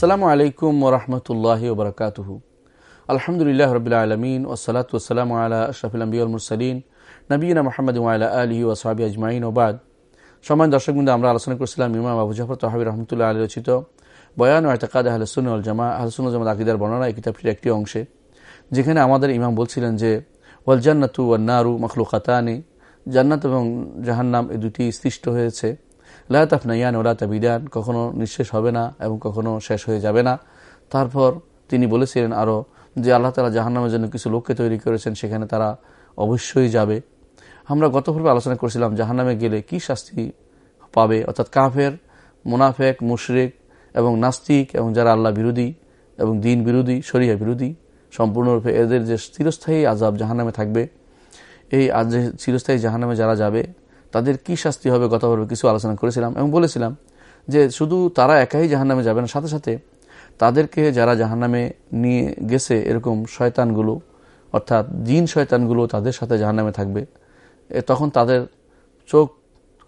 আসসালামু আলাইকুম ওরহমতুল্লাহ ওবরকাতুহু আলহামদুলিল্লাহ রবিল আলমিন ওসালাত ওসালাম আলা আশরাফুল আম্বিউল মুরসালিন নবীনা মোহাম্মদ আল্লাহ আলহি ওসাহাবি আজমাইন ওবাদ সময় দর্শকবৃন্দ আমরা আলোচনা করছিলাম ইমাম আবু জাফর তহাবি রহমতুল্লাহ আলী রচিত বয়ান ও এতকাদ আহলসুন জামা আহলসুন জামাত আকিদার বর্ণনা এই কিতাবটির একটি অংশে, যেখানে আমাদের ইমাম বলছিলেন যে, ওয়াল জান্নাতু ওয়ান্নারু মখলুকাতানি, জান্নাত এবং জাহান্নাম এই দুটি সৃষ্ট হয়েছে। লাতাফনাইয়ান ওলা তাবিদান, কখনো নিঃশেষ হবে না এবং কখনো শেষ হয়ে যাবে না। তারপর তিনি বলেছিলেন আরও যে আল্লাহ তালা জাহান্নামের জন্য কিছু লোককে তৈরি করেছেন, সেখানে তারা অবশ্যই যাবে। আমরা গত পর্বে আলোচনা করেছিলাম জাহান্নামে গেলে কি শাস্তি পাবে, অর্থাৎ কাফের, মুনাফেক, মুশরেক এবং নাস্তিক এবং যারা আল্লাহ বিরোধী এবং দিন বিরোধী, শরিয়া বিরোধী, সম্পূর্ণরূপে এদের যে চিরস্থায়ী আজাব জাহান্নামে থাকবে, এই চিরস্থায়ী জাহান্নামে যারা যাবে তাদের কি শাস্তি হবে গতভাবে কিছু আলোচনা করেছিলাম এবং বলেছিলাম যে শুধু তারা একাই জাহান্নামে যাবে না, সাথে সাথে তাদেরকে যারা জাহান্নামে নিয়ে গেছে এরকম শয়তানগুলো, অর্থাৎ জিন শয়তানগুলো তাদের সাথে জাহান্নামে থাকবে তখন তাদের চোখ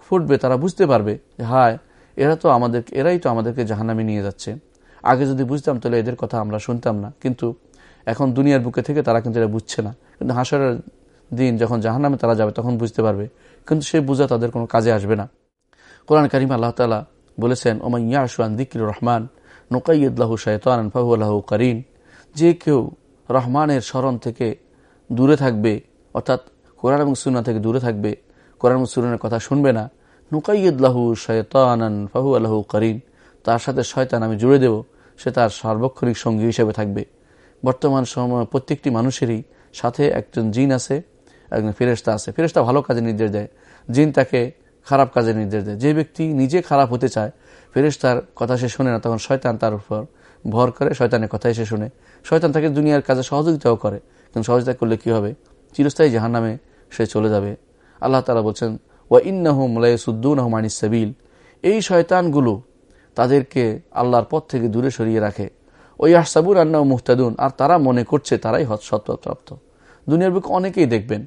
ফুটবে, তারা বুঝতে পারবে যে হায়, এরা তো আমাদের এরাই তো আমাদেরকে জাহান্নামে নিয়ে যাচ্ছে। আগে যদি বুঝতাম তাহলে এদের কথা আমরা শুনতাম না, কিন্তু এখন দুনিয়ার বুকে থেকে তারা কিন্তু এটা বুঝছে না। কিন্তু হাসরের দিন যখন জাহান্নামে তারা যাবে, তখন বুঝতে পারবে। কিন্তু সেই বোঝা তাদের কোনো কাজে আসবে না। কোরআন করিম আল্লাহ তালা বলেছেন ওমাইয়া আশুয়ান দিকির রহমান নোকাইয়ুল্লাহু শায়তান ফাহুল্লাহ করিন। যে কেউ রহমানের স্মরণ থেকে দূরে থাকবে, অর্থাৎ কোরআন এবং সুন্না থেকে দূরে থাকবে, কোরআন এবং সুনানের কথা শুনবে না নুকাইয়ুল্লাহু শয়তানান ফাহু আল্লাহ করিন, তার সাথে শয়তান আমি জুড়ে দেব, সে তার সার্বক্ষণিক সঙ্গী হিসেবে থাকবে। বর্তমান সময় প্রত্যেকটি মানুষেরই সাথে একজন জিন আছে একজন ফেরেস্তা আছে। ফেরেস্তা ভালো কাজে নির্দেশ দেয়, জিন তাকে খারাপ কাজে নির্দেশ দেয়। যে ব্যক্তি নিজে খারাপ হতে চায় ফেরেস্তার কথা সে শোনে না, তখন শয়তান তার উপর ভর করে, শয়তানের কথাই সে শুনে। শয়তান তাকে দুনিয়ার কাজে সহযোগিতাও করে, কিন্তু সহযোগিতা করলে কি হবে? চিরস্থায়ী জাহান নামে সে চলে যাবে। আল্লাহ তালা বলছেন, ওয়া ইন্নাহুম লাইসুদ্দুন আহমানি সাবিল। এই শয়তানগুলো তাদেরকে আল্লাহর পথ থেকে দূরে সরিয়ে রাখে। ওই আহসাবুর আন্না মুহতাদুন। আর তারা মনে করছে, তারাই সৎপ্রাপ্ত দুনিয়ার বুকে অনেকেই দেখবেন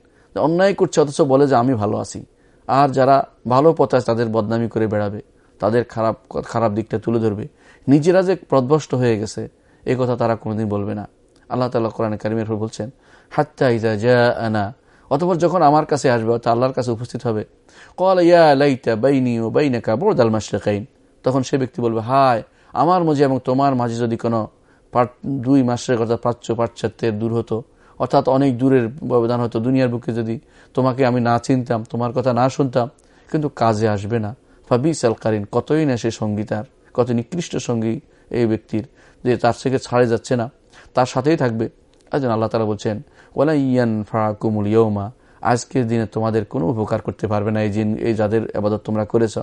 অন্যায় করছে, অথচ বলে যে আমি ভালো আছি। আর যারা ভালো পথে তাদের বদনামি করে বেড়াবে, তাদের খারাপ খারাপ দিকটা তুলে ধরবে। নিজেরা যে প্রদভষ্ট হয়ে গেছে এই কথা তারা কোনোদিন বলবে না। আল্লাহ তালা কোরআন কারিমের বলছেন, হাত্তা ইজা জা আনা অতপর যখন আমার কাছে আসবে, অর্থাৎ আল্লাহর কাছে উপস্থিত হবে কল ইয়া লাইতা বাইনি ও বাইনাকা বোরদাল মাসলেকাইন তখন সে ব্যক্তি বলবে, হায়, আমার মাঝে এবং তোমার মাঝে যদি কোনো দুই মাসের অর্থাৎ প্রাচ্য পাশ্চাত্যের দূর হতো অর্থাৎ অনেক দূরের ব্যবধান হয়তো দুনিয়ার বুকে যদি তোমাকে আমি না চিনতাম, তোমার কথা না শুনতাম, কিন্তু কাজে আসবে না। ফাবিস আল কারিন, কতই না সে সঙ্গীতার কত নিকৃষ্ট সঙ্গী এই ব্যক্তির যে তার থেকে ছাড়ে যাচ্ছে না, তার সাথেই থাকবে। আজন আল্লাহ তালা বলছেন ওলা ইয়ান ফাড়া কুমুল ইয়মা আজকের দিনে তোমাদের কোনো উপকার করতে পারবে না এই জিন, এই যাদের আবাদত তোমরা করেছ।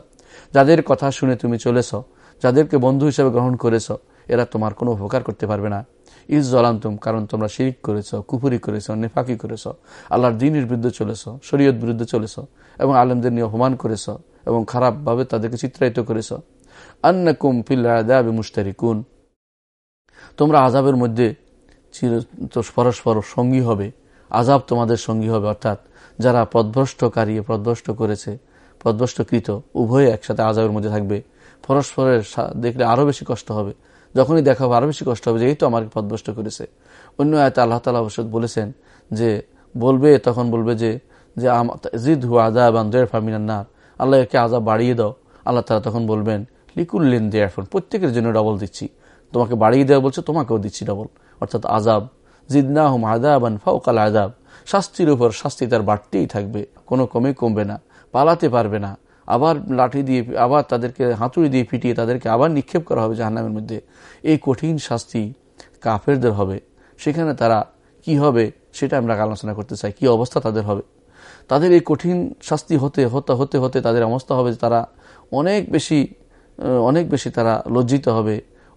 যাদের কথা শুনে তুমি চলেছ, যাদেরকে বন্ধু হিসেবে গ্রহণ করেছ এরা তোমার কোনো উপকার করতে পারবে না। ইস জলান্তুম, কারণ তোমরা শিরিক করেছ কুপুরি করেছ, নেফাকি করেছ, আল্লাহর দিনের বিরুদ্ধে চলেছ, শরীয়ত বিরুদ্ধে চলেছ, এবং আলেমদের নিয়ে অপমান করেছ, এবং খারাপভাবে তাদেরকে চিত্রায়িত করেছ। আন্নাকুম ফিল্লাবে মুস্তারিকুন তোমরা আজাবের মধ্যে চির পরস্পর সঙ্গী হবে আজাব তোমাদের সঙ্গী হবে, অর্থাৎ যারা পদভ্রষ্টকারী, পদভ্রষ্ট করেছে, পদভ্রষ্টকৃত, উভয়ে একসাথে আজাবের মধ্যে থাকবে। পরস্পরের দেখলে আরও বেশি কষ্ট হবে। যখনই দেখা হবে আরও বেশি কষ্ট হবে যে এই তো আমাকে পদভ্রষ্ট করেছে। অন্য আয়তে আল্লাহ তালা অবশ্য বলেছেন যে, বলবে, তখন বলবে যে যে জিদ হু আজাব আন্দের ফামিনান্নার আল্লাহ একে আজাব বাড়িয়ে দাও। আল্লাহ তালা তখন বলবেন, লিকুল্লিন দে এখন প্রত্যেকের জন্য ডবল দিচ্ছি। তোমাকে বাড়িয়ে দেওয়া বলছে, তোমাকেও দিচ্ছি ডবল অর্থাৎ আজাব জিদনা হুম আদাবান ফাউকাল আজাব শাস্তির উপর শাস্তি তার বাড়তেই থাকবে, কোনো কমে কমবে না, পালাতে পারবে না। আবার লাঠি দিয়ে, আবার তাদেরকে হাতুড়ি দিয়ে পিটিয়ে তাদেরকে আবার নিক্ষেপ করা হবে জাহান্নামের মধ্যে। এই কঠিন শাস্তি কাফেরদের হবে। সেখানে তারা কি হবে সেটা আমরা আলোচনা করতে চাই। কি অবস্থা তাদের হবে? তাদের এই কঠিন শাস্তি হতে হতে হতে হতে তাদের অবস্থা হবে তারা অনেক বেশি অনেক বেশি তারা লজ্জিত হবে,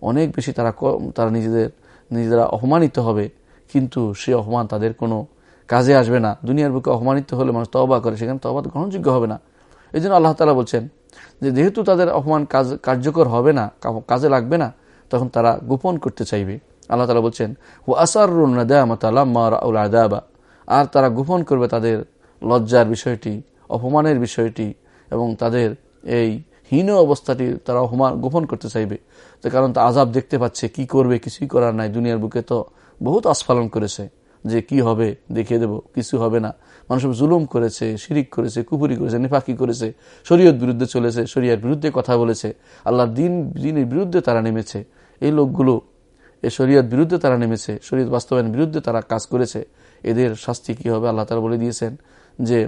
অনেক বেশি তারা তারা নিজেদের, নিজেরা অপমানিত হবে। কিন্তু সে অপমান তাদের কোনো কাজে আসবে না। দুনিয়ার বুকে অপমানিত হলে মানুষ তবা করে, সেখানে তবা গ্রহণযোগ্য হবে না। এই জন্য আল্লাহ তালা বলছেন যে যেহেতু তাদের অপমান কাজ কার্যকর হবে না কাজে লাগবে না, তখন তারা গোপন করতে চাইবে। আল্লাহ তালা বলছেন ও আসারুল আদাবা আর তারা গোপন করবে তাদের লজ্জার বিষয়টি, অপমানের বিষয়টি এবং তাদের এই হীন অবস্থাটি তারা অপমান গোপন করতে চাইবে। তো কারণ তা আজাব দেখতে পাচ্ছে, কি করবে, কিছুই করার নাই, দুনিয়ার বুকে তো বহুত আস্ফালন করেছে। যে কি হবে, দেখিয়ে দেব, কিছু হবে না। মানুষ জুলুম করেছে, শিরিক করেছে কুপুরি করেছে, নিফাকি করেছে, শরীয়ত বিরুদ্ধে চলেছে, শরিয়ার বিরুদ্ধে কথা বলেছে, আল্লাহর দিন, দিনের বিরুদ্ধে তারা নেমেছে। এই লোকগুলো, এই শরীয়ত বিরুদ্ধে তারা নেমেছে, শরীয়ত বাস্তবায়নের বিরুদ্ধে তারা কাজ করেছে। এদের শাস্তি কি হবে? আল্লাহ তারা বলে দিয়েছেন যে,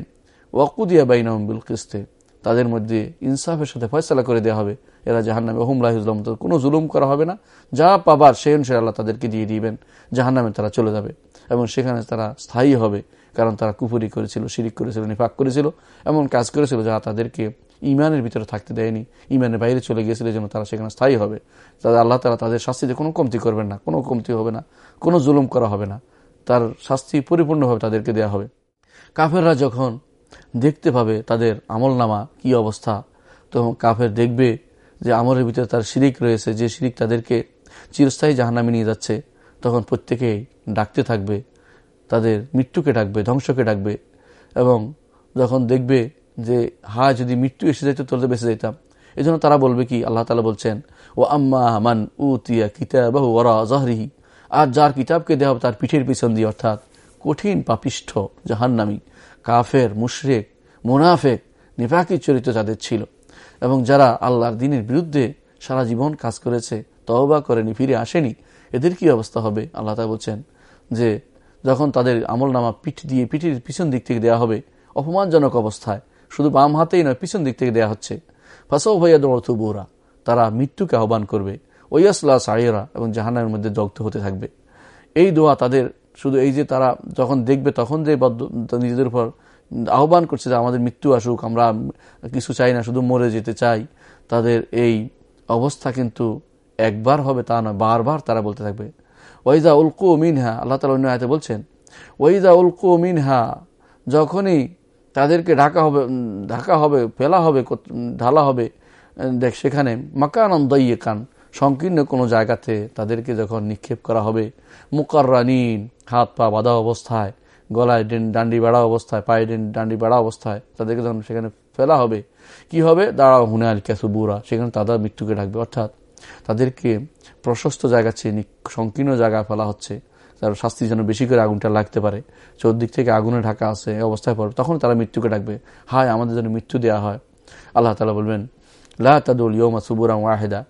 ওয়াকুদিয়া বাইন বাইনামবিল কিস্তে, তাদের মধ্যে ইনসাফের সাথে ফয়সলা করে দেওয়া হবে। এরা জাহান্নামে ওহমলাহিজলাম কোনো জুলুম করা হবে না। যা পাবার সেই অনুসারে আল্লাহ তাদেরকে দিয়ে দিবেন, জাহান্নামে তারা চলে যাবে এবং সেখানে তারা স্থায়ী হবে। কারণ তারা কুপুরি করেছিল, শিরিক করেছিল, নিফাক করেছিল, এমন কাজ করেছিল যা তাদেরকে ইমানের ভিতরে থাকতে দেয়নি ইমানের বাইরে চলে গিয়েছিল যেন তারা সেখানে স্থায়ী হবে। তাদের আল্লাহ তারা তাদের শাস্তিতে কোনো কমতি করবেন না, কোনো কমতি হবে না, কোনো জুলুম করা হবে না। তার শাস্তি পরিপূর্ণভাবে তাদেরকে দেয়া হবে। কাফেররা যখন দেখতে পাবে তাদের আমল নামা কি অবস্থা, তখন কাফের দেখবে যে আমলের ভিতরে তার শিরিক রয়েছে, যে শিরিক তাদেরকে চিরস্থায়ী জাহান্নামে নিয়ে যাচ্ছে, তখন প্রত্যেকেই ডাকতে থাকবে তাদের মৃত্যুকে ডাকবে, ধ্বংসকে ডাকবে এবং যখন দেখবে যে হা, যদি মৃত্যু এসে যাইতো, তাহলে বেঁচে যেতাম এই জন্য তারা বলবে কি? আল্লাহ তালা বলছেন ও আম্মা মান উ তিয়া কিতাবাহু ওরা জাহরিহি আর যার কিতাবকে দেওয়া তার পিঠের পিছন দিয়ে, অর্থাৎ কঠিন পাপিষ্ঠ, জাহান্নামি, কাফের, মুশরেক, মোনাফেক, নিফাকি চরিত্র যাদের ছিল। এবং যারা আল্লাহর দিনের বিরুদ্ধে সারা জীবন কাজ করেছে তহবা করেনি, ফিরে আসেনি, এদের কি অবস্থা হবে? আল্লাহ তা বলছেন যে যখন তাদের আমল নামা পিঠ দিয়ে পিঠের পিছন দিক থেকে দেওয়া হবে, অপমানজনক অবস্থায়। শুধু বাম হাতেই নয়, পিছন দিক থেকে দেওয়া হচ্ছে। ফাঁসাও ভাইয়া দৌড়থু বৌরা, তারা মৃত্যুকে আহ্বান করবে। ওয়াসলা সাইয়েরা এবং জাহানের মধ্যে দগ্ধ হতে থাকবে। এই দোয়া তাদের, শুধু এই যে তারা যখন দেখবে, তখন যে নিজেদের উপর আহ্বান করছে যে আমাদের মৃত্যু আসুক, আমরা কিছু চাই না, শুধু মরে যেতে চাই, তাদের এই অবস্থা কিন্তু একবার হবে তা নয়, বারবার তারা বলতে থাকবে। ওয়াইজা উলকু মিনহা, আল্লাহ তালা অন্য আয়তে বলছেন, ওয়াইজা উলকু মিনহা, যখনই তাদেরকে ঢাকা হবে ঢাকা হবে, ফেলা হবে ঢালা হবে, দেখ সেখানে মাকান কান সংকীর্ণ কোনো জায়গাতে তাদেরকে যখন নিক্ষেপ করা হবে, মুকাররানিন, হাত পা বাঁধা অবস্থায়, গলায় ডেন, ডান্ডি বেড়া অবস্থায়, পায়ে ডান্ডি বেড়া অবস্থায়, তাদেরকে যখন সেখানে ফেলা হবে, কি হবে? দাঁড়াও, হুনাল বুড়া সেখানে তাদের মৃত্যুকে ডাকবে অর্থাৎ তাদেরকে প্রশস্ত জায়গা চেয়ে সংকীর্ণ জায়গা ফেলা হচ্ছে। তার শাস্তি যেন বেশি করে আগুনটা লাগতে পারে। চৌদিক থেকে আগুনে ঢাকা আছে অবস্থায় পড়বে। তখন তারা মৃত্যুকে ডাকবে। হায়, আমাদের যেন মৃত্যু দেওয়া হয়। আল্লাহ তালা বলবেন লাদুল ইয়মা সুবুরা ওয়াহেদা।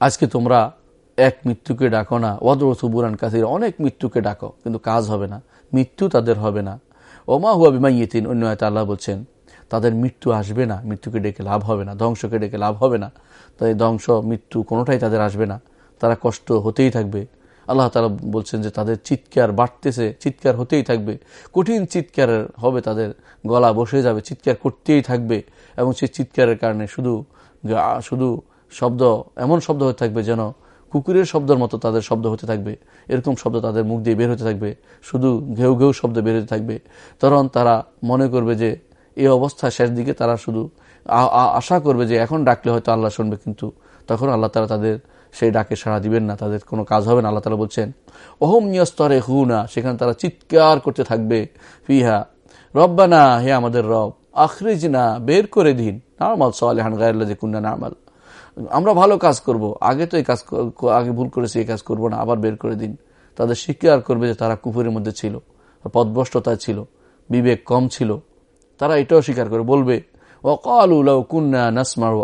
আজকে তোমরা এক মৃত্যুকে ডাকো না। ওয়াদর সুবুরান কাসির, অনেক মৃত্যুকে ডাকো। কিন্তু কাজ হবে না। মৃত্যু তাদের হবে না। ওমা হুয়া বিমাইয়েতিন অন্য আল্লাহ বলছেন তাদের মৃত্যু আসবে না, মৃত্যুকে ডেকে লাভ হবে না, ধ্বংসকে ডেকে লাভ হবে না। তাই ধ্বংস, মৃত্যু কোনোটাই তাদের আসবে না। তারা কষ্ট হতেই থাকবে। আল্লাহ তালা বলছেন যে তাদের চিৎকার বাড়তেছে, চিৎকার হতেই থাকবে। কঠিন চিৎকার হবে তাদের গলা বসে যাবে, চিৎকার করতেই থাকবে। এবং সেই চিৎকারের কারণে শুধু শুধু শব্দ, এমন শব্দ হতে থাকবে যেন কুকুরের শব্দের মতো তাদের শব্দ হতে থাকবে। এরকম শব্দ তাদের মুখ দিয়ে বের হতে থাকবে। শুধু ঘেউ ঘেউ শব্দ বের হতে থাকবে। তখন তারা মনে করবে যে এই অবস্থা শেষ দিকে তারা শুধু আশা করবে যে এখন ডাকলে হয়তো আল্লাহ শুনবে, কিন্তু তখন আল্লাহ তারা তাদের সেই ডাকে সাড়া দিবেন না, তাদের কোনো কাজ হবে না। আল্লাহ তালা বলছেন, ওহম নিয়স্তরে হু না সেখানে তারা চিৎকার করতে থাকবে, ফিহা, রব্বানা, হে আমাদের রব আখরিজ না বের করে দিন গায়ের যে কুন্না নর্মাল আমরা ভালো কাজ করব, আগে তো এই কাজ আগে ভুল করেছি, এই কাজ করব না, আবার বের করে দিন। তাদের স্বীকার করবে যে তারা কুপুরের মধ্যে ছিল পদভষ্টতায় ছিল, বিবেক কম ছিল। তারা এটাও স্বীকার করে, বলবে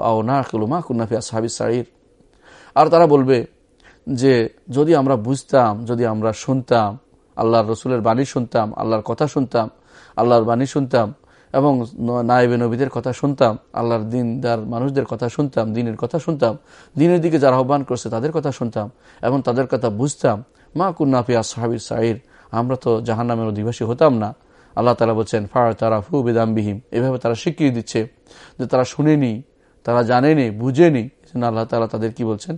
আও না আর তারা বলবে যে, যদি আমরা বুঝতাম, যদি আমরা শুনতাম, আল্লাহর রসুলের বাণী শুনতাম, আল্লাহর কথা শুনতাম, আল্লাহর বাণী শুনতাম এবং নায়েবে নবীদের কথা শুনতাম, আল্লাহর দিনদার মানুষদের কথা শুনতাম, দিনের কথা শুনতাম, দিনের দিকে যারা আহ্বান করছে তাদের কথা শুনতাম এবং তাদের কথা বুঝতাম, মা কুন্নাফিয়া সাহাবির সাহির আমরা তো জাহান নামের অধিবাসী হতাম না। আল্লাহ তালা বলছেন ফার তারা ফু বেদামবিহীম। এভাবে তারা স্বীকৃতি দিচ্ছে যে তারা শুনেনি, তারা জানেনি, বুঝেনি। আল্লাহ তালা তাদের কি বলছেন?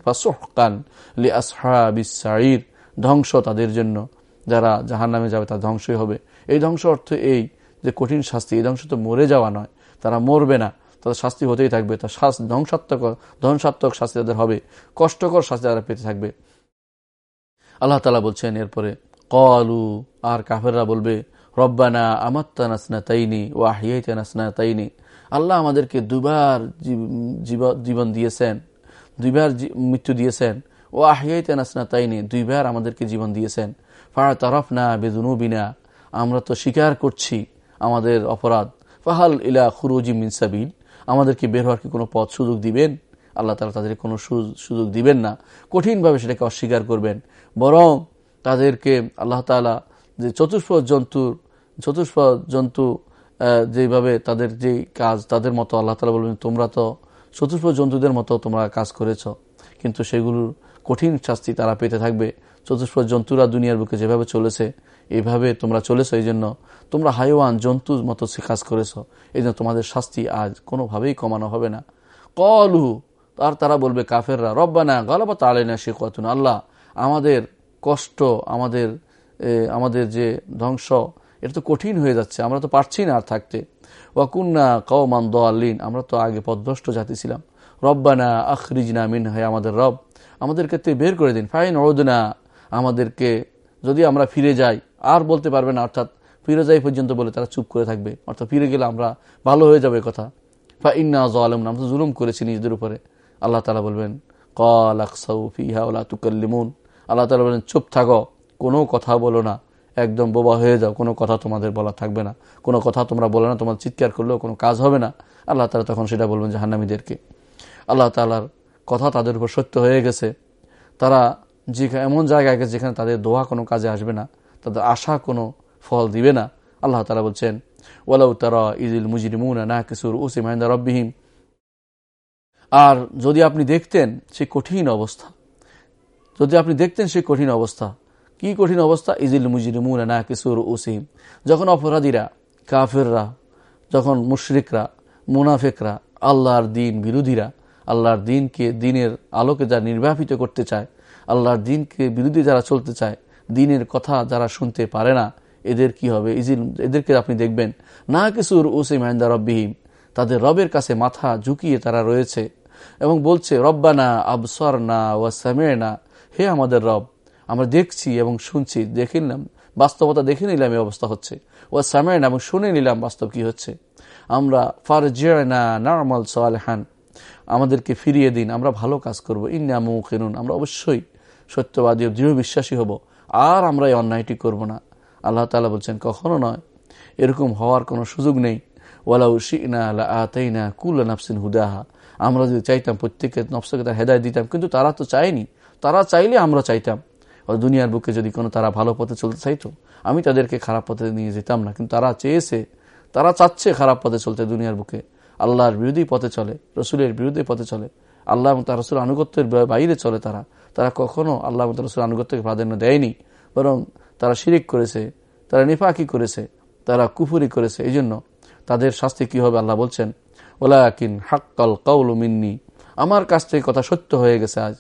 ধ্বংস তাদের জন্য। যারা জাহান নামে যাবে তার ধ্বংসই হবে। এই ধ্বংস অর্থ এই যে কঠিন শাস্তি, এই ধ্বংস তো মরে যাওয়া নয়। তারা মরবে না। তাদের শাস্তি হতেই থাকবে। তার শাস্তি ধ্বংসাত্মক ধ্বংসাত্মক শাস্তি তাদের হবে। কষ্টকর শাস্তি তারা পেতে থাকবে। আল্লাহ তালা বলছেন, এরপরে, কলু, আর কাফেররা বলবে রব্বানা আমাত্তা নাসনা তাইনি ও আহিয়াইতে নাসনা তাইনি আল্লাহ আমাদেরকে দুবার জীবন দিয়েছেন, দুইবার মৃত্যু দিয়েছেন। ও আহিয়াইতেন আসনা তাইনি দুইবার আমাদেরকে জীবন দিয়েছেন। ফাড়া তরফ না বেদুনুবিনা, আমরা তো স্বীকার করছি আমাদের অপরাধ। ফাহাল ইলা খুরুজি মিনসাবিল আমাদেরকে বের হওয়ার কি কোনো পথ সুযোগ দিবেন? আল্লাহ তালা তাদের কোনো সুযোগ দিবেন না। কঠিনভাবে সেটাকে অস্বীকার করবেন। বরং তাদেরকে আল্লাহ তালা যে চতুষ্প জন্তুর চতুষ্প জন্তু যেভাবে তাদের যে কাজ, তাদের মতো আল্লাহ তালা বলবেন, তোমরা তো চতুষ্প জন্তুদের মতো তোমরা কাজ করেছ, কিন্তু সেগুলোর কঠিন শাস্তি তারা পেতে থাকবে। চতুষ্প জন্তুরা দুনিয়ার বুকে যেভাবে চলেছে এইভাবে তোমরা চলেছ এই জন্য তোমরা হাইওয়ান জন্তুর মতো কাজ করেছ এই জন্য তোমাদের শাস্তি আজ কোনোভাবেই কমানো হবে না। কলহু আর তারা বলবে, কাফেররা, রব্বানা গলাবা তালেনা শেখাতুন আল্লাহ, আমাদের কষ্ট, আমাদের আমাদের যে ধ্বংস এটা তো কঠিন হয়ে যাচ্ছে, আমরা তো পারছি না আর থাকতে। ওয়াকুন্না কওমান দোয়াল্লিন আমরা তো আগে পদভ্রষ্ট জাতি ছিলাম। রব্বানা আখরিজনা মিন হয় আমাদের রব, আমাদেরকে তুই বের করে দিন। ফাইন ওদনা আমাদেরকে যদি আমরা ফিরে যাই, আর বলতে পারবে না, অর্থাৎ ফিরে যাই পর্যন্ত বলে তারা চুপ করে থাকবে। অর্থাৎ ফিরে গেলে আমরা ভালো হয়ে যাবে কথা। ফা ইন্না জলম আমরা তো জুলুম করেছি নিজেদের উপরে। আল্লাহ তালা বলবেন কল আকসাউ ফিহা ওলা তুকাল্লিমুন। আল্লাহ তালা বলেন চুপ থাকো, কোনো কথা বলো না। একদম বোবা হয়ে যাও। কোনো কথা তোমাদের বলা থাকবে না। কোনো কথা তোমরা বলে না তোমার চিৎকার করলেও কোনো কাজ হবে না। আল্লাহ তালা তখন সেটা বলবেন যে জাহান্নামীদেরকে। আল্লাহ তালার কথা তাদের উপর সত্য হয়ে গেছে। তারা যে এমন জায়গায় গেছে যেখানে তাদের দোয়া কোনো কাজে আসবে না। তাদের আশা কোনো ফল দিবে না। আল্লাহ তালা বলছেন, ওয়ালাউ তারা ইদিল মুজরিমুনা না কিসুর উসি মাহিন্দা রব্বিহিম। আর যদি আপনি দেখতেন সে কঠিন অবস্থা, যদি আপনি দেখতেন সে কঠিন অবস্থা কি কঠিন অবস্থা? ইজিল মুজরিমুন না কিসুর উসিম। যখন অপরাধীরা, কাফেররা, যখন মুশরিকরা, মুনাফেকরা, আল্লাহর দিন বিরোধীরা, আল্লাহর দিনকে, দিনের আলোকে যা নির্বাপিত করতে চায়, আল্লাহর দিনকে বিরোধী যারা চলতে চায়, দিনের কথা যারা শুনতে পারে না, এদের কি হবে? ইজিল এদেরকে আপনি দেখবেন না কিসুর উসিম আইন্দা রব্বিহিম, তাদের রবের কাছে মাথা ঝুঁকিয়ে তারা রয়েছে এবং বলছে, রব্বানা আবসর না ওয়া না হে আমাদের রব আমরা দেখছি এবং শুনছি, দেখে নিলাম, বাস্তবতা দেখে নিলাম এই অবস্থা হচ্ছে। ও সামেন এবং শুনে নিলাম বাস্তব কি হচ্ছে। আমরা ফারজিয়ানা নর্মাল সালহান, আমাদেরকে ফিরিয়ে দিন, আমরা ভালো কাজ করব। ইন্না মুখিনুন আমরা অবশ্যই সত্যবাদী দৃঢ় বিশ্বাসী হব। আর আমরা এই অন্যায়টি করব না। আল্লাহ তালা বলছেন, কখনো নয়, এরকম হওয়ার কোনো সুযোগ নেই। ওয়ালাউ শিনা আল্লাহ আতাই না কুল নাফসিন হুদাহা, আমরা যদি চাইতাম প্রত্যেকের নফসকে তার হেদায় দিতাম, কিন্তু তারা তো চায়নি। তারা চাইলে আমরা চাইতাম। দুনিয়ার বুকে যদি কোনো তারা ভালো পথে চলতে চাইতো, আমি তাদেরকে খারাপ পথে নিয়ে যেতাম না। কিন্তু তারা চেয়েছে, তারা চাচ্ছে খারাপ পথে চলতে দুনিয়ার বুকে। আল্লাহর বিরোধী পথে চলে, রসুলের বিরুদ্ধে পথে চলে। আল্লাহ এবং তার রসুল আনুগত্যের বাইরে চলে তারা। তারা কখনো আল্লাহ এবং রসুল আনুগত্যকে প্রাধান্য দেয়নি, বরং তারা শিরিক করেছে, তারা নিফাকি করেছে, তারা কুফুরি করেছে। এই জন্য তাদের শাস্তি কি হবে আল্লাহ বলছেন, ওলাকিন হাক্কাল কাউল মিন্নি। আমার কাছ থেকে কথা সত্য হয়ে গেছে আজ।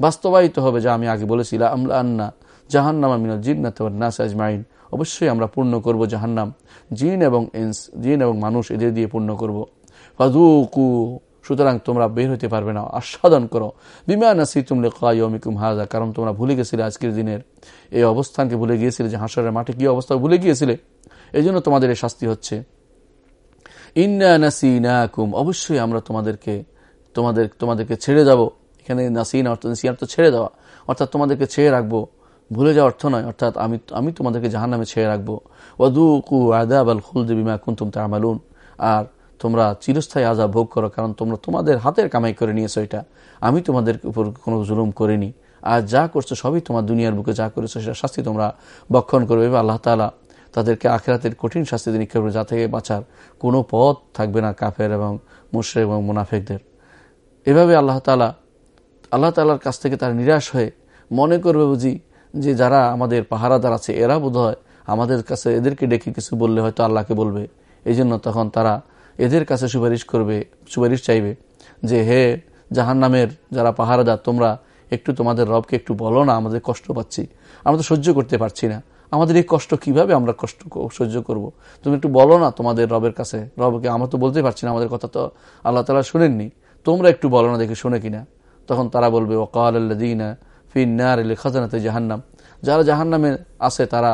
বাস্তবায়িত হবে, যা আমি আগে বলেছিলাম আমলা আন্না জাহান্নামা মিনাল জিন্নাত নাস অবশ্যই আমরা পূর্ণ করব জাহান্নাম। জিন এবং এন্স জিন এবং মানুষ এদের দিয়ে পূর্ণ করব। ফাদুকু সুতরাং তোমরা বের হতে পারবে না। আস্বাদন করো। বিমা নাসি তুমলে কায়মিকুম হাজা কারণ তোমরা ভুলে গেছিলে আজকের দিনের। এই অবস্থানকে ভুলে গিয়েছিলে যে হাঁসরের মাঠে কি অবস্থা ভুলে গিয়েছিলে? এই জন্য তোমাদের এই শাস্তি হচ্ছে। ইন্না নাসি নাকুম অবশ্যই আমরা তোমাদেরকে, তোমাদের, তোমাদেরকে ছেড়ে যাব। এখানে নাসিন অর্থ নাসিয়ান তো ছেড়ে দেওয়া। অর্থাৎ তোমাদেরকে ছেড়ে রাখব। ভুলে যাওয়া অর্থ নয়। অর্থাৎ আমি আমি তোমাদেরকে জাহান নামে ছেড়ে রাখব। ওদু কু আদাব আল খুলদ বিমা কুন্তুম তামালুন। আর তোমরা চিরস্থায়ী আজাব ভোগ করো, কারণ তোমরা তোমাদের হাতের কামাই করে নিয়েছো এটা। আমি তোমাদের উপর কোনো জুলুম করিনি। আর যা করছ সবই তোমার দুনিয়ার বুকে যা করেছ সেটা শাস্তি তোমরা বক্ষণ করবে। এবার আল্লাহ তালা তাদেরকে আখেরাতের কঠিন শাস্তি নিক্ষেপ যা থেকে বাঁচার কোনো পথ থাকবে না কাফের এবং মুশ্রে এবং মুনাফেকদের। এভাবে আল্লাহ তালা আল্লাহ তালার কাছ থেকে তার নিরাশ হয়ে মনে করবে বুঝি যে যারা আমাদের পাহারাদার আছে, এরা বোধ আমাদের কাছে এদেরকে ডেকে কিছু বললে হয়তো আল্লাহকে বলবে। এই জন্য তখন তারা এদের কাছে সুপারিশ করবে, সুপারিশ চাইবে যে, হে জাহান নামের যারা পাহারাদার, তোমরা একটু তোমাদের রবকে একটু বলো না, আমাদের কষ্ট পাচ্ছি। আমরা তো সহ্য করতে পারছি না। আমাদের এই কষ্ট কীভাবে আমরা কষ্ট সহ্য করব। তুমি একটু বলো না তোমাদের রবের কাছে। রবকে আমরা তো বলতে পারছি না, আমাদের কথা তো আল্লাহ তালা শুনেননি। তোমরা একটু বলো না দেখে, শুনে কিনা? তখন তারা বলবে ও কাল্লাদিনা ফিনার খাজানাতে জাহান্নাম। যারা জাহান্নামে আছে তারা,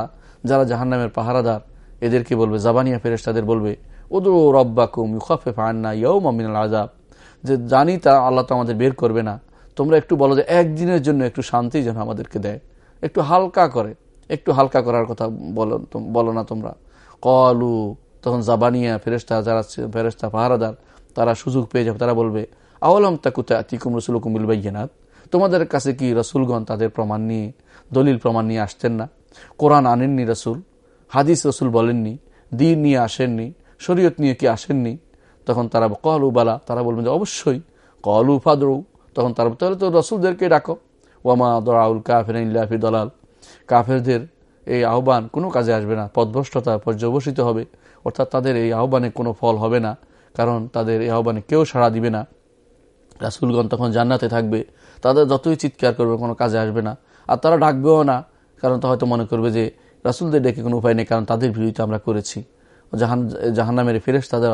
যারা জাহান্নামের পাহারাদার, এদেরকে বলবে, জাবানিয়া ফেরেস তাদের বলবে ওদু রব্বাকুম ইউখাফে ফান্না ইয়ৌ মামিনাল আজাব যে জানি তা আল্লাহ তো আমাদের বের করবে না। তোমরা একটু বলো যে একদিনের জন্য একটু শান্তি যেন আমাদেরকে দেয়। একটু হালকা করে, একটু হালকা করার কথা বলো বলো না তোমরা। কলু, তখন জাবানিয়া ফেরেস্তা যারা ফেরেস্তা পাহারাদার, তারা সুযোগ পেয়ে যাবে। তারা বলবে আওয়ালাম তাকুতা তিকুম রসুল কুমিল বাইনাত তোমাদের কাছে কি রসুলগণ তাদের প্রমাণ নিয়ে, দলিল প্রমাণ নিয়ে আসতেন না? কোরআন আনেননি রসুল? হাদিস রসুল বলেননি? দিন নিয়ে আসেননি? শরীয়ত নিয়ে কি আসেননি? তখন তারা কলু বালা। তারা বলবেন যে, অবশ্যই। কলু ফাদরু। তখন তারা তাহলে তো রসুলদেরকে ডাকো। ওয়ামা দরাউল কাফের ইল্লাফি দলাল। কাফেরদের এই আহ্বান কোনো কাজে আসবে না। পদভ্রষ্টতা পর্যবসিত হবে। অর্থাৎ তাদের এই আহ্বানে কোনো ফল হবে না। কারণ তাদের এই আহ্বানে কেউ সাড়া দিবে না। রাসুলগণ তখন জান্নাতে থাকবে। তাদের যতই চিৎকার করবে, কোনো কাজে আসবে না। আর তারা ডাকবেও না, কারণ তা হয়তো মনে করবে যে রাসুলদের ডেকে কোনো উপায় নেই, কারণ তাদের বিরুদ্ধে আমরা করেছি। জাহান, জাহান্নামের ফেরেস তাদের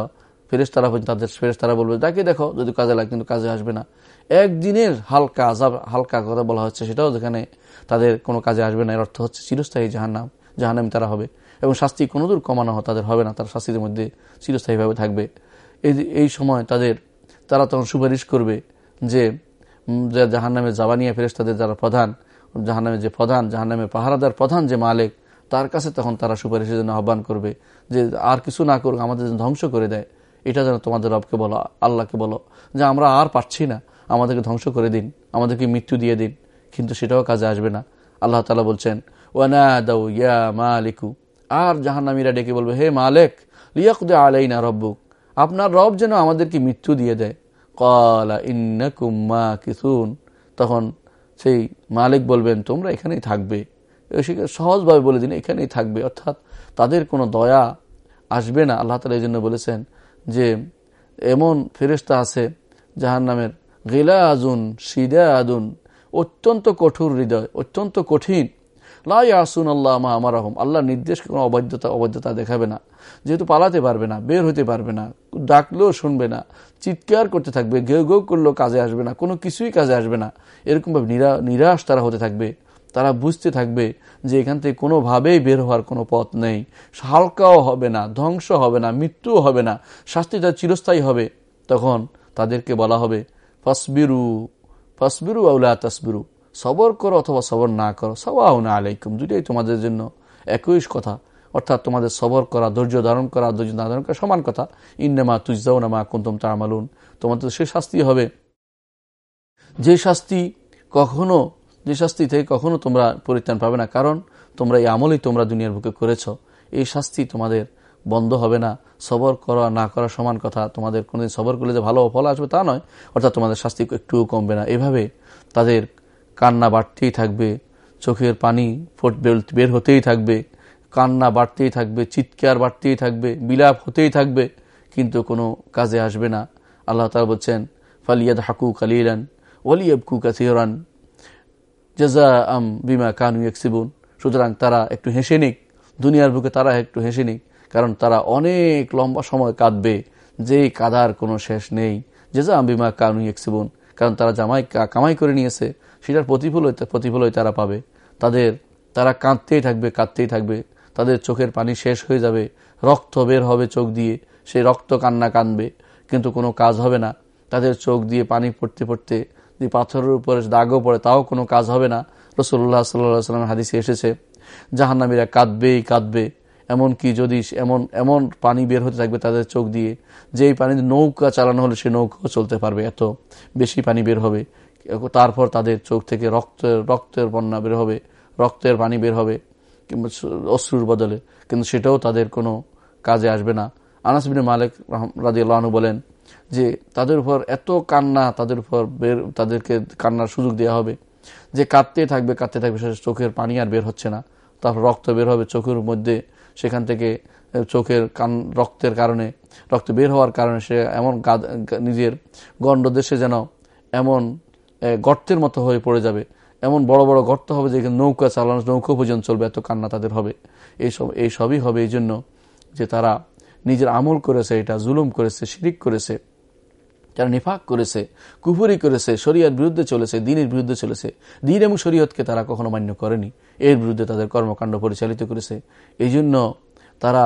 ফেরেস তারা তাদের ফেরেস তারা বলবে ডাকে দেখো, যদি কাজে লাগে কিন্তু কাজে আসবে না। একদিনের হালকা আজাব হালকা কথা বলা হচ্ছে, সেটাও যেখানে তাদের কোনো কাজে আসবে না, এর অর্থ হচ্ছে চিরস্থায়ী জাহান্নাম জাহান্নাম তারা হবে। এবং শাস্তি কোনোদূর কমানো তাদের হবে না, তার শাস্তির মধ্যে চিরস্থায়ীভাবে থাকবে। এই এই সময় তাদের তারা তখন সুপারিশ করবে যে জাহান্নামের জাবানিয়া ফেরেস তাদের যারা প্রধান, জাহান্নামের যে প্রধান, জাহান্নামের পাহারাদার প্রধান যে মালিক, তার কাছে তখন তারা সুপারিশের জন্য আহ্বান করবে যে, আর কিছু না করুক, আমাদের ধ্বংস করে দেয়। এটা যেন তোমাদের রবকে বলো, আল্লাহকে বলো, যে আমরা আর পারছি না, আমাদেরকে ধ্বংস করে দিন, আমাদেরকে মৃত্যু দিয়ে দিন। কিন্তু সেটাও কাজে আসবে না। আল্লাহ তালা বলছেন ওয়ানা দাউ ইয়া মালিকু। আর জাহান্নামীরা ডেকে বলবে, হে মালেক, লিয়াকুদে আলাইনা রব্বুক। আপনার রব যেন আমাদেরকে মৃত্যু দিয়ে দেয়। কলা তখন সেই মালিক বলবেন, তোমরা এখানেই থাকবে। সহজভাবে বলে দিন এখানেই থাকবে। অর্থাৎ তাদের কোনো দয়া আসবে না। আল্লাহ তালা এই জন্য বলেছেন যে, এমন ফেরেস্তা আছে জাহান নামের গিলা আজুন সিদা আদুন অত্যন্ত কঠোর হৃদয়, অত্যন্ত কঠিন লাই আসুন আল্লাহ মা আমার আল্লাহ নির্দেশ কোনো অবৈধতা অবৈধতা দেখাবে না। যেহেতু পালাতে পারবে না, বের হতে পারবে না, ডাকলেও শুনবে না, চিৎকার করতে থাকবে, ঘেউ ঘেউ করলেও কাজে আসবে না, কোনো কিছুই কাজে আসবে না। এরকমভাবে নিরা, নিরাশ তারা হতে থাকবে। তারা বুঝতে থাকবে যে এখান থেকে কোনোভাবেই বের হওয়ার কোনো পথ নেই। হালকাও হবে না, ধ্বংস হবে না, মৃত্যুও হবে না শাস্তিটা চিরস্থায়ী হবে। তখন তাদেরকে বলা হবে, ফসবিরু ফসবিরু আউলা তসবিরু। সবর করো অথবা সবর না করো। সবাও না আলাইকুম দুটাই তোমাদের জন্য একই কথা। অর্থাৎ তোমাদের সবর করা, ধৈর্য ধারণ করা, ধৈর্য না ধারণ করা সমান কথা। ইন্নামা তুজাও নামা কুন্তম তামালুন। তোমাদের সে শাস্তি হবে। যে শাস্তি কখনো, যে শাস্তি থেকে কখনো তোমরা পরিত্রাণ পাবে না। কারণ তোমরা এই আমলেই তোমরা দুনিয়ার বুকে করেছ। এই শাস্তি তোমাদের বন্ধ হবে না। সবর করা, না করা সমান কথা। তোমাদের কোনোদিন সবর করলে যে ভালো ফল আসবে তা নয়। অর্থাৎ তোমাদের শাস্তি একটুও কমবে না। এভাবে তাদের কান্না বাড়তেই থাকবে, চোখের পানি বের হতেই থাকবে, কান্না বাড়তেই থাকবে, চিৎকার বাড়তেই থাকবে, বিলাপ হতেই থাকবে, কিন্তু কোনো কাজে আসবে না। আল্লাহ তালা বলছেন ফালিয়াদ হাকু কালিলান ওলিয়াবকু কাসিহরান জেজা আম বিমা কানু একসিবুন সুতরাং তারা একটু হেসে নিক, দুনিয়ার বুকে তারা একটু হেসে নিক, কারণ তারা অনেক লম্বা সময় কাঁদবে যেই কাদার কোনো শেষ নেই। জেজা আম বিমা কানু একসিবুন কারণ তারা জামাই কামাই করে নিয়েছে। সেটার প্রতিফল প্রতিফলই তারা পাবে। তাদের তারা কাঁদতেই থাকবে কাঁদতেই থাকবে। তাদের চোখের পানি শেষ হয়ে যাবে। রক্ত বের হবে চোখ দিয়ে। সেই রক্ত কান্না কানবে কিন্তু কোনো কাজ হবে না। তাদের চোখ দিয়ে পানি পড়তে পড়তে যদি পাথরের উপরে দাগও পড়ে, তাও কোনো কাজ হবে না। রসুল্লাহ সাল্লাহ সাল্লামের হাদিসে এসেছে, জাহান্নামীরা কাঁদবেই কাঁদবে। এমন কি যদি এমন এমন পানি বের হতে থাকবে তাদের চোখ দিয়ে, যেই পানি নৌকা চালানো হলে সে নৌকাও চলতে পারবে। এত বেশি পানি বের হবে। তারপর তাদের চোখ থেকে রক্তের রক্তের বন্যা বের হবে, রক্তের পানি বের হবে, কিংবা অশ্রুর বদলে। কিন্তু সেটাও তাদের কোনো কাজে আসবে না। আনাসবিন মালিক রাজি আল্লাহনু বলেন যে, তাদের উপর এত কান্না, তাদের উপর বের, তাদেরকে কান্নার সুযোগ দেওয়া হবে। যে কাঁদতে থাকবে কাঁদতে থাকবে, সে চোখের পানি আর বের হচ্ছে না। তারপর রক্ত বের হবে চোখের মধ্যে, সেখান থেকে চোখের কান, রক্তের কারণে, রক্ত বের হওয়ার কারণে সে এমন নিজের গণ্ডদেশে যেন এমন গর্তের মতো হয়ে পড়ে যাবে। এমন বড় বড় গর্ত হবে যে নৌকা চালানো নৌকা পর্যন্ত চলবে, এত কান্না তাদের হবে। এইসব এই সবই হবে এই জন্য যে তারা নিজের আমল করেছে, এটা জুলুম করেছে, শিরিক করেছে, যারা নিফাক করেছে কুপুরি করেছে শরিয়ার বিরুদ্ধে চলেছে, দিনের বিরুদ্ধে চলেছে, দিন এবং শরীয়তকে তারা কখনো মান্য করেনি। এর বিরুদ্ধে তাদের কর্মকাণ্ড পরিচালিত করেছে। এই জন্য তারা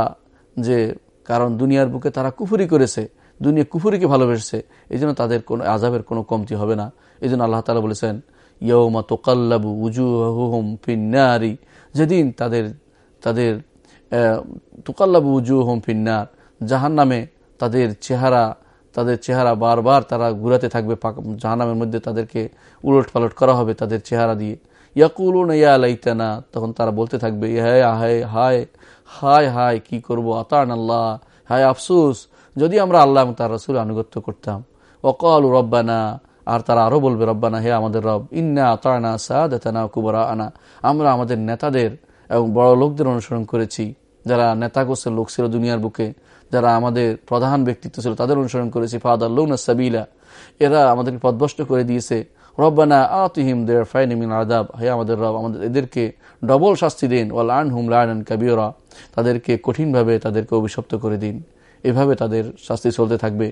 যে কারণ দুনিয়ার বুকে তারা কুফুরি করেছে দুনিয়া কুফুরিকে ভালোবেসেছে এই জন্য তাদের কোনো আজাবের কোনো কমতি হবে না। এই জন্য আল্লাহ তালা বলেছেন ইয়ৌমা তোকাল্লাবু উজু হুম ফিন্নারি যেদিন তাদের তাদের তোকাল্লাবু উজু হুম ফিন্নার জাহান নামে তাদের চেহারা তাদের চেহারা বারবার তারা ঘুরাতে থাকবে জাহানামের মধ্যে তাদেরকে উলট পালট করা হবে তাদের চেহারা দিয়ে। ইয়াকুলুন ইয়া লাইতানা, তখন তারা বলতে থাকবে হায় হায় হায় হায় হায়, কি করব, আতান আল্লাহ, হায়, আফসুস যদি আমরা আল্লাহ তার রসুল আনুগত্য করতাম অকল রব্বানা, আর তারা আরও বলবে, রব্বানা, হে আমাদের রব, ইন্না আতানা সাদানা কুবরা আনা আমরা আমাদের নেতাদের এবং বড় লোকদের অনুসরণ করেছি, যারা নেতা গোসের লোক ছিল দুনিয়ার বুকে, যারা আমাদের প্রধান ব্যক্তিত্ব ছিল তাদের অনুসরণ করেছি ফাদার লৌনা সাবিলা। এরা আমাদেরকে পদভষ্ট করে দিয়েছে, রব্বানা আতিহিম দের ফাইনিমিন আদাব হে আমাদের রব, আমাদের এদেরকে ডবল শাস্তি দিন, ওয়াল আন হুম লায়ন কাবিওরা তাদেরকে কঠিনভাবে তাদেরকে অভিশপ্ত করে দিন। এভাবে তাদের শাস্তি চলতে থাকবে।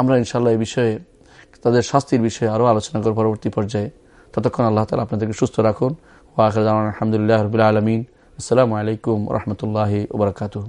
আমরা ইনশাল্লাহ এই বিষয়ে, তাদের শাস্তির বিষয়ে আরও আলোচনা করব পরবর্তী পর্যায়ে। ততক্ষণ আল্লাহ তালা আপনাদেরকে সুস্থ রাখুন। ও আখর আলহামদুলিল্লাহ রবিল আলমিন। আসসালামু আলাইকুম রহমতুল্লাহি ওবরাকাতু